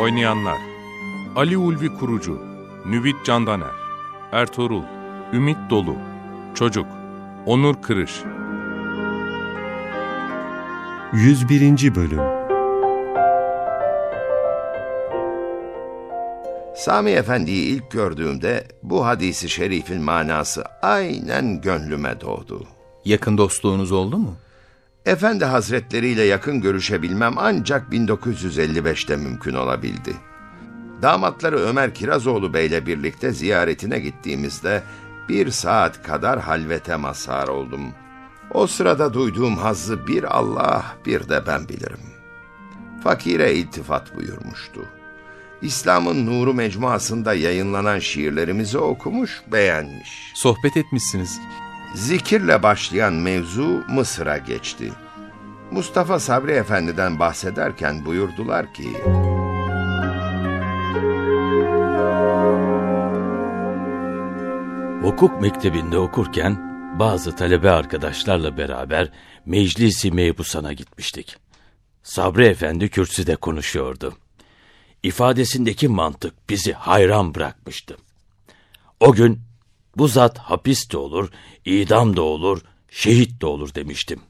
Oynayanlar Ali Ulvi Kurucu Nüvit Candaner Ertuğrul Ümit Dolu Çocuk Onur Kırış 101. Bölüm Sami Efendi'yi ilk gördüğümde bu hadisi şerifin manası aynen gönlüme doğdu. Yakın dostluğunuz oldu mu? Efendi Hazretleri ile yakın görüşebilmem ancak 1955'te mümkün olabildi. Damatları Ömer Kirazoğlu Bey ile birlikte ziyaretine gittiğimizde bir saat kadar halvete mazhar oldum. O sırada duyduğum hazzı bir Allah bir de ben bilirim. Fakire iltifat buyurmuştu. İslam'ın Nuru Mecmuası'nda yayınlanan şiirlerimizi okumuş, beğenmiş. Sohbet etmişsiniz. Zikirle başlayan mevzu Mısır'a geçti. Mustafa Sabri Efendi'den bahsederken buyurdular ki... Hukuk mektebinde okurken bazı talebe arkadaşlarla beraber meclisi mebusana gitmiştik. Sabri Efendi kürsüde konuşuyordu. İfadesindeki mantık bizi hayran bırakmıştı. O gün bu zat hapis de olur, idam da olur, şehit de olur demiştim.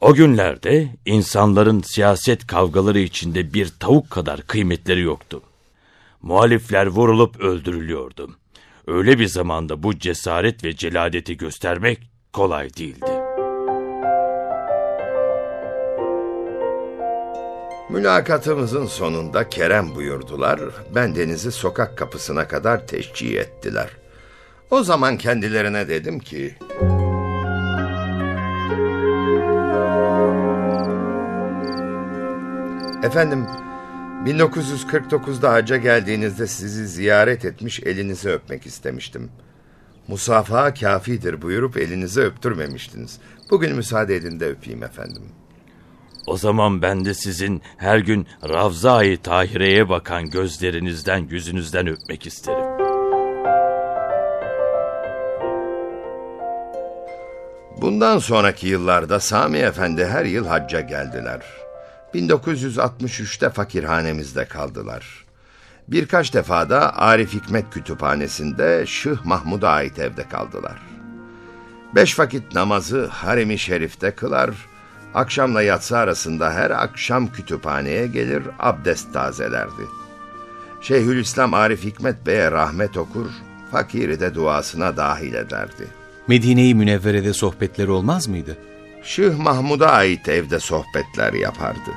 O günlerde insanların siyaset kavgaları içinde bir tavuk kadar kıymetleri yoktu. Muhalifler vurulup öldürülüyordu. Öyle bir zamanda bu cesaret ve celadeti göstermek kolay değildi. Mülakatımızın sonunda Kerem buyurdular, bendenizi sokak kapısına kadar teşcih ettiler. O zaman kendilerine dedim ki... Efendim, 1949'da hacca geldiğinizde sizi ziyaret etmiş elinizi öpmek istemiştim. Musafaha kafidir buyurup elinizi öptürmemiştiniz. Bugün müsaade edin de öpeyim efendim. O zaman ben de sizin her gün Ravza-i Tahire'ye bakan gözlerinizden, yüzünüzden öpmek isterim. Bundan sonraki yıllarda Sami Efendi her yıl hacca geldiler. 1963'te fakirhanemizde kaldılar. Birkaç defa da Arif Hikmet Kütüphanesi'nde Şıh Mahmud'a ait evde kaldılar. Beş vakit namazı haremi şerifte kılar, akşamla yatsı arasında her akşam kütüphaneye gelir abdest tazelerdi. Şeyhülislam Arif Hikmet Bey'e rahmet okur, fakiri de duasına dahil ederdi. Medine-i Münevvere'de sohbetleri olmaz mıydı? Şıh Mahmud'a ait evde sohbetler yapardı.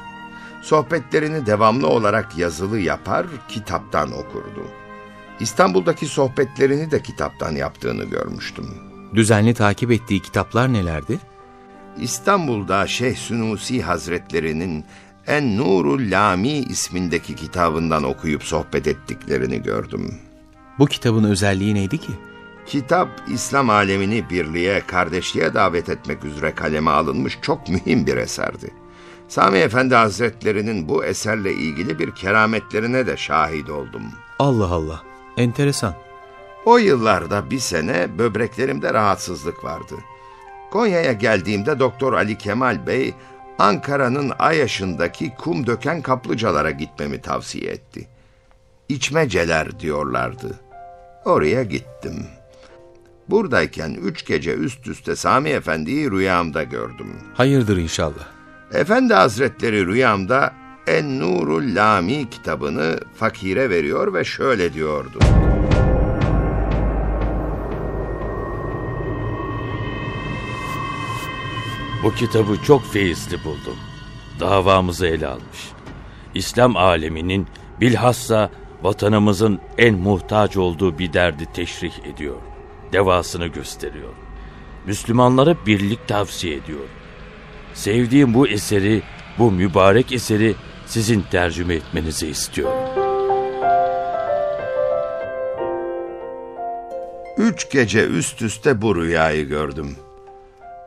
Sohbetlerini devamlı olarak yazılı yapar, kitaptan okurdu. İstanbul'daki sohbetlerini de kitaptan yaptığını görmüştüm. Düzenli takip ettiği kitaplar nelerdi? İstanbul'da Şeyh Sunusi Hazretlerinin En Nurul Lami ismindeki kitabından okuyup sohbet ettiklerini gördüm. Bu kitabın özelliği neydi ki? Kitap, İslam alemini birliğe, kardeşliğe davet etmek üzere kaleme alınmış çok mühim bir eserdi. Sami Efendi Hazretlerinin bu eserle ilgili bir kerametlerine de şahit oldum. Allah Allah, enteresan. O yıllarda bir sene böbreklerimde rahatsızlık vardı. Konya'ya geldiğimde Doktor Ali Kemal Bey, Ankara'nın Ayaş'ındaki kum döken kaplıcalara gitmemi tavsiye etti. İçmeceler diyorlardı. Oraya gittim. Buradayken üç gece üst üste Sami Efendi'yi rüyamda gördüm. Hayırdır inşallah. Efendi Hazretleri rüyamda En Nurul Lami kitabını fakire veriyor ve şöyle diyordu. Bu kitabı çok feyizli buldum. Davamızı ele almış. İslam aleminin bilhassa vatanımızın en muhtaç olduğu bir derdi teşrih ediyor. Devasını gösteriyor. Müslümanlara birlik tavsiye ediyor. sevdiğim bu eseri, bu mübarek eseri sizin tercüme etmenizi istiyorum. Üç gece üst üste bu rüyayı gördüm.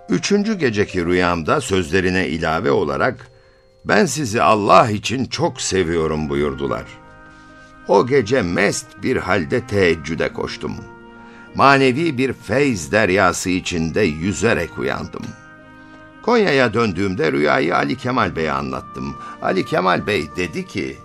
Üçüncü geceki rüyamda sözlerine ilave olarak ben sizi Allah için çok seviyorum buyurdular. O gece mest bir halde teheccüde koştum. Manevi bir feyz deryası içinde yüzerek uyandım. Konya'ya döndüğümde rüyayı Ali Kemal Bey'e anlattım. Ali Kemal Bey dedi ki...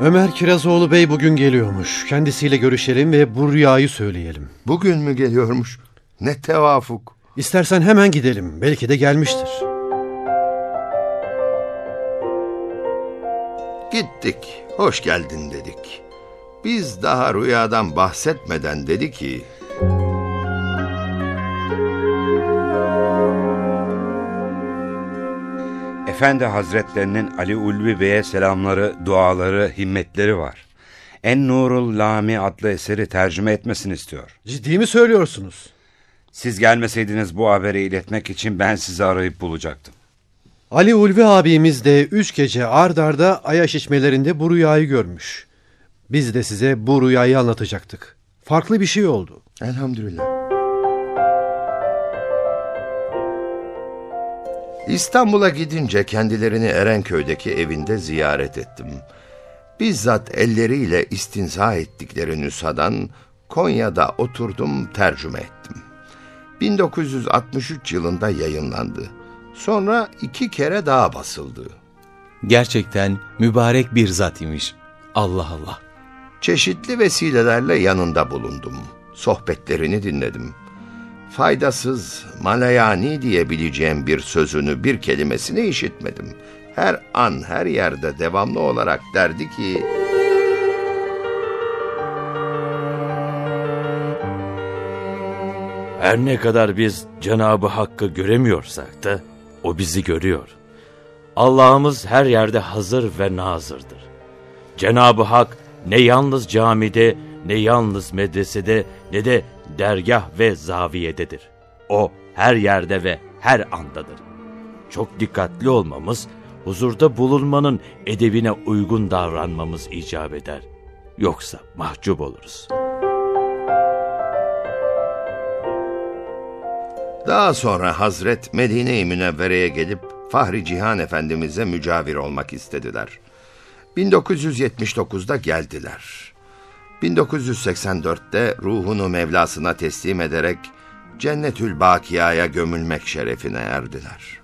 Ömer Kirazoğlu Bey bugün geliyormuş. Kendisiyle görüşelim ve bu rüyayı söyleyelim. Bugün mü geliyormuş? Ne tevafuk. İstersen hemen gidelim. Belki de gelmiştir. Gittik, hoş geldin dedik. Biz daha rüyadan bahsetmeden dedi ki... Efendi Hazretlerinin Ali Ulvi Bey'e selamları, duaları, himmetleri var. En Nurul Lami adlı eseri tercüme etmesini istiyor. Ciddi mi söylüyorsunuz? Siz gelmeseydiniz bu haberi iletmek için ben sizi arayıp bulacaktım. Ali Ulvi abimiz de üç gece ard arda Ayaş içmelerinde bu rüyayı görmüş. Biz de size bu rüyayı anlatacaktık. Farklı bir şey oldu. Elhamdülillah. İstanbul'a gidince kendilerini Erenköy'deki evinde ziyaret ettim. Bizzat elleriyle istinza ettikleri nüshadan Konya'da oturdum tercüme ettim. 1963 yılında yayınlandı. Sonra iki kere daha basıldı. Gerçekten mübarek bir zat imiş. Allah Allah. Çeşitli vesilelerle yanında bulundum. Sohbetlerini dinledim. Faydasız, malayani diyebileceğim bir sözünü, bir kelimesini işitmedim. Her an, her yerde devamlı olarak derdi ki... Her ne kadar biz Cenabı Hakk'ı göremiyorsak da o bizi görüyor. Allah'ımız her yerde hazır ve nazırdır. Cenabı Hak ne yalnız camide, ne yalnız medresede, ne de dergah ve zaviyededir. O her yerde ve her andadır. Çok dikkatli olmamız, huzurda bulunmanın edebine uygun davranmamız icap eder. Yoksa mahcup oluruz. Daha sonra Hazret Medine-i Münevvere'ye gelip Fahri Cihan Efendimiz'e mücavir olmak istediler. 1979'da geldiler. 1984'te ruhunu Mevlasına teslim ederek Cennetül Bakiya'ya gömülmek şerefine erdiler.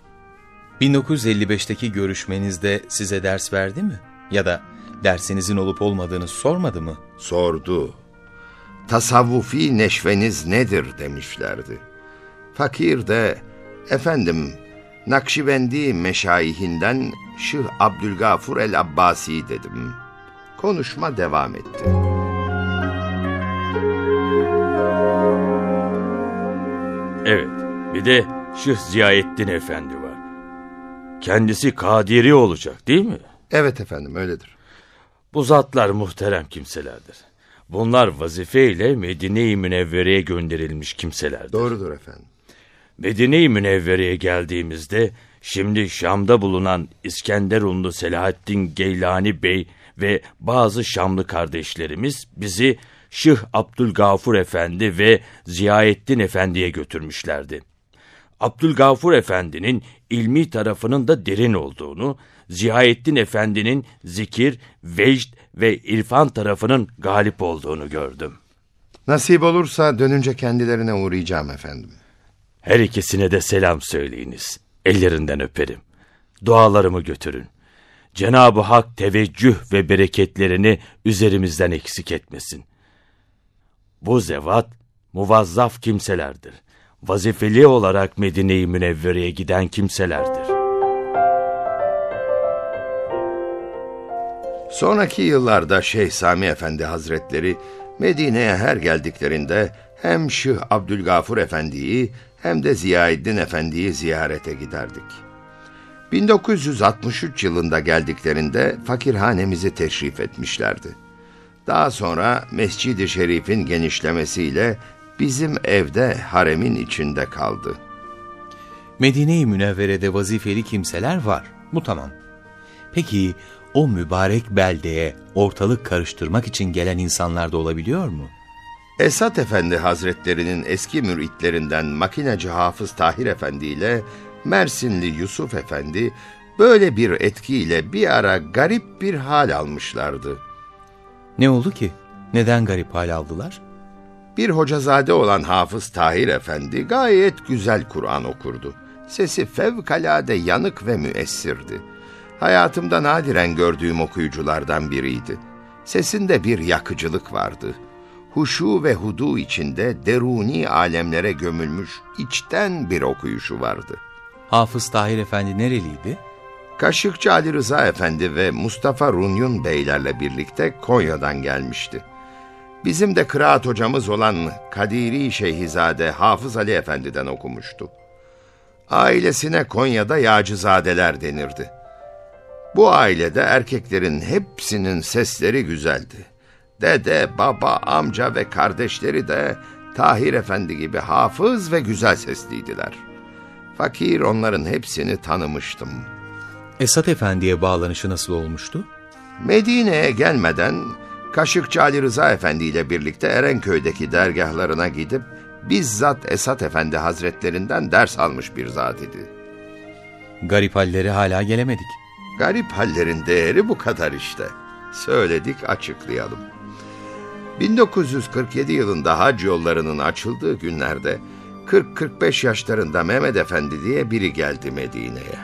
1955'teki görüşmenizde size ders verdi mi? Ya da dersinizin olup olmadığını sormadı mı? Sordu. Tasavvufi neşveniz nedir demişlerdi. Fakir de efendim Nakşibendi meşayihinden Şıh Abdülgafur el Abbasi dedim. Konuşma devam etti. Evet, bir de Şıh Ziyaettin Efendi var. Kendisi Kadiri olacak değil mi? Evet efendim öyledir. Bu zatlar muhterem kimselerdir. Bunlar vazifeyle Medine-i Münevvere'ye gönderilmiş kimselerdir. Doğrudur efendim. Medine-i Münevvere'ye geldiğimizde şimdi Şam'da bulunan İskenderunlu Selahaddin Geylani Bey ve bazı Şamlı kardeşlerimiz bizi Şıh Abdülgafur Efendi ve Ziyaettin Efendi'ye götürmüşlerdi. Abdülgafur Efendi'nin ilmi tarafının da derin olduğunu, Ziyaettin Efendi'nin zikir, vecd ve irfan tarafının galip olduğunu gördüm. Nasip olursa dönünce kendilerine uğrayacağım efendim. Her ikisine de selam söyleyiniz. Ellerinden öperim. Dualarımı götürün. Cenab-ı Hak teveccüh ve bereketlerini üzerimizden eksik etmesin. Bu zevat muvazzaf kimselerdir. Vazifeli olarak Medine-i Münevvere'ye giden kimselerdir. Sonraki yıllarda Şeyh Sami Efendi Hazretleri Medine'ye her geldiklerinde hem Şıh Abdülgafur Efendi'yi hem de Ziyaeddin Efendi'yi ziyarete giderdik. 1963 yılında geldiklerinde fakirhanemizi teşrif etmişlerdi. Daha sonra Mescid-i Şerif'in genişlemesiyle bizim evde haremin içinde kaldı. Medine-i Münevvere'de vazifeli kimseler var. Bu tamam. Peki o mübarek beldeye ortalık karıştırmak için gelen insanlar da olabiliyor mu? Esat Efendi Hazretlerinin eski müritlerinden makineci Hafız Tahir Efendi ile Mersinli Yusuf Efendi böyle bir etkiyle bir ara garip bir hal almışlardı. Ne oldu ki? Neden garip hal aldılar? Bir hocazade olan Hafız Tahir Efendi gayet güzel Kur'an okurdu. Sesi fevkalade yanık ve müessirdi. Hayatımda nadiren gördüğüm okuyuculardan biriydi. Sesinde bir yakıcılık vardı. Huşu ve hudu içinde deruni alemlere gömülmüş içten bir okuyuşu vardı. Hafız Tahir Efendi nereliydi? Kaşıkçı Ali Rıza Efendi ve Mustafa Runyun beylerle birlikte Konya'dan gelmişti. Bizim de kıraat hocamız olan Kadiri Şeyhizade Hafız Ali Efendi'den okumuştu. Ailesine Konya'da Yağcızadeler denirdi. Bu ailede erkeklerin hepsinin sesleri güzeldi. Dede, baba, amca ve kardeşleri de Tahir Efendi gibi hafız ve güzel sesliydiler. Fakir onların hepsini tanımıştım. Esat Efendi'ye bağlanışı nasıl olmuştu? Medine'ye gelmeden Kaşıkçı Ali Rıza Efendi ile birlikte Erenköy'deki dergahlarına gidip bizzat Esat Efendi Hazretlerinden ders almış bir zat idi. Garip halleri hala gelemedik. Garip hallerin değeri bu kadar işte. Söyledik açıklayalım. 1947 yılında hac yollarının açıldığı günlerde 40-45 yaşlarında Mehmet Efendi diye biri geldi Medine'ye.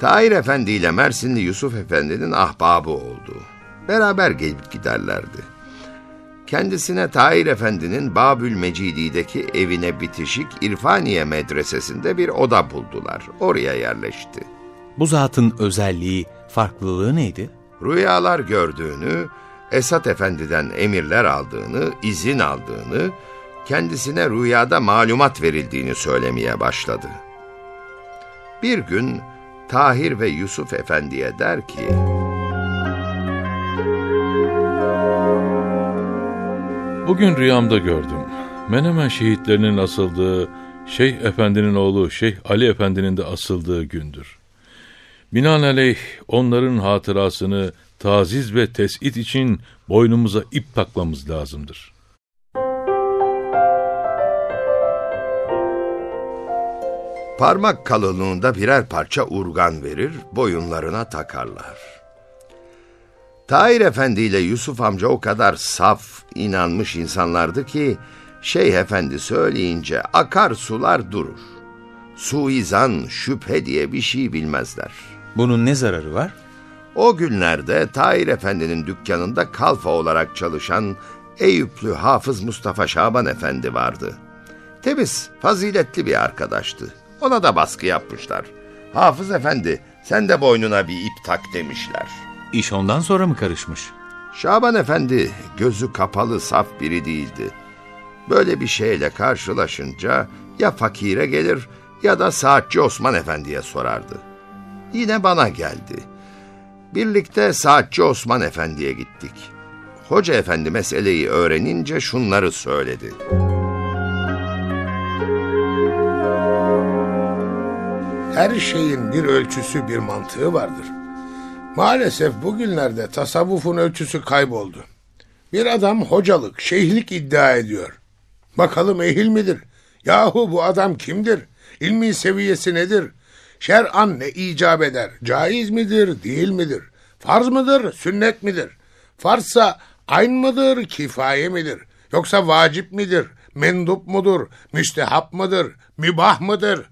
Tahir Efendi ile Mersinli Yusuf Efendi'nin ahbabı oldu. Beraber gelip giderlerdi. Kendisine Tahir Efendi'nin Babül Mecidi'deki evine bitişik İrfaniye Medresesi'nde bir oda buldular. Oraya yerleşti. Bu zatın özelliği, farklılığı neydi? Rüyalar gördüğünü, Esat Efendi'den emirler aldığını, izin aldığını, kendisine rüyada malumat verildiğini söylemeye başladı. Bir gün Tahir ve Yusuf Efendi'ye der ki... Bugün rüyamda gördüm. Menemen şehitlerinin asıldığı, Şeyh Efendi'nin oğlu Şeyh Ali Efendi'nin de asıldığı gündür. Binaenaleyh onların hatırasını taziz ve tespit için boynumuza ip takmamız lazımdır. Parmak kalınlığında birer parça urgan verir, boyunlarına takarlar. Tahir Efendi ile Yusuf amca o kadar saf, inanmış insanlardı ki, Şeyh Efendi söyleyince akar sular durur. Suizan, şüphe diye bir şey bilmezler. Bunun ne zararı var? O günlerde Tahir Efendi'nin dükkanında kalfa olarak çalışan Eyüplü Hafız Mustafa Şaban Efendi vardı. Temiz, faziletli bir arkadaştı. Ona da baskı yapmışlar. Hafız Efendi, sen de boynuna bir ip tak demişler. İş ondan sonra mı karışmış? Şaban Efendi gözü kapalı saf biri değildi. Böyle bir şeyle karşılaşınca ya fakire gelir ya da saatçi Osman Efendi'ye sorardı. Yine bana geldi. Birlikte saatçi Osman Efendi'ye gittik. Hoca Efendi meseleyi öğrenince şunları söyledi. Her şeyin bir ölçüsü bir mantığı vardır. Maalesef bugünlerde tasavvufun ölçüsü kayboldu. Bir adam hocalık, şeyhlik iddia ediyor. Bakalım ehil midir? Yahu bu adam kimdir? İlmi seviyesi nedir? Şer'an ne icap eder? Caiz midir, değil midir? Farz mıdır, sünnet midir? Farzsa ayn mıdır, kifaye midir? Yoksa vacip midir, mendup mudur, müstehap mıdır, mübah mıdır?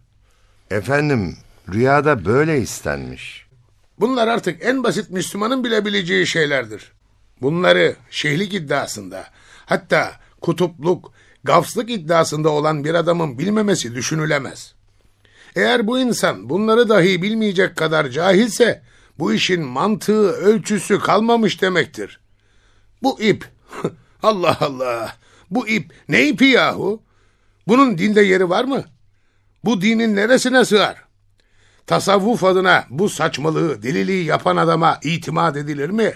Efendim, rüyada böyle istenmiş. Bunlar artık en basit Müslümanın bilebileceği şeylerdir. Bunları şeyhlik iddiasında, hatta kutupluk, gafslık iddiasında olan bir adamın bilmemesi düşünülemez. Eğer bu insan bunları dahi bilmeyecek kadar cahilse, bu işin mantığı, ölçüsü kalmamış demektir. Bu ip, Allah Allah, bu ip ne ipi yahu? Bunun dinde yeri var mı? Bu dinin neresine sığar? Tasavvuf adına bu saçmalığı, deliliği yapan adama itimat edilir mi?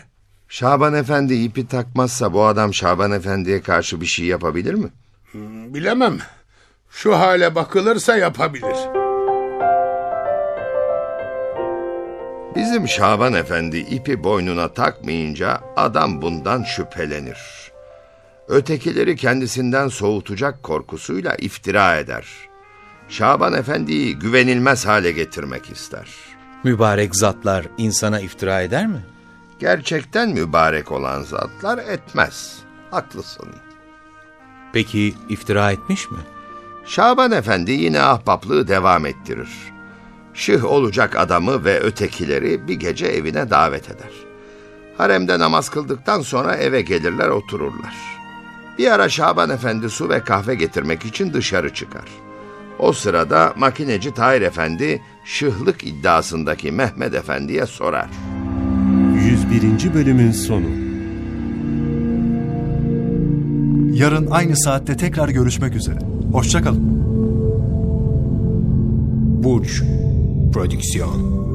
Şaban Efendi ipi takmazsa bu adam Şaban Efendi'ye karşı bir şey yapabilir mi? Bilemem. Şu hale bakılırsa yapabilir. Bizim Şaban Efendi ipi boynuna takmayınca adam bundan şüphelenir. Ötekileri kendisinden soğutacak korkusuyla iftira eder. Şaban Efendi'yi güvenilmez hale getirmek ister. Mübarek zatlar insana iftira eder mi? Gerçekten mübarek olan zatlar etmez. Haklısın. Peki iftira etmiş mi? Şaban Efendi yine ahbaplığı devam ettirir. Şıh olacak adamı ve ötekileri bir gece evine davet eder. Haremde namaz kıldıktan sonra eve gelirler otururlar. Bir ara Şaban Efendi su ve kahve getirmek için dışarı çıkar. O sırada makineci Tahir Efendi şıhlık iddiasındaki Mehmet Efendi'ye sorar. 101. bölümün sonu. Yarın aynı saatte tekrar görüşmek üzere. Hoşçakalın. Burç Producción.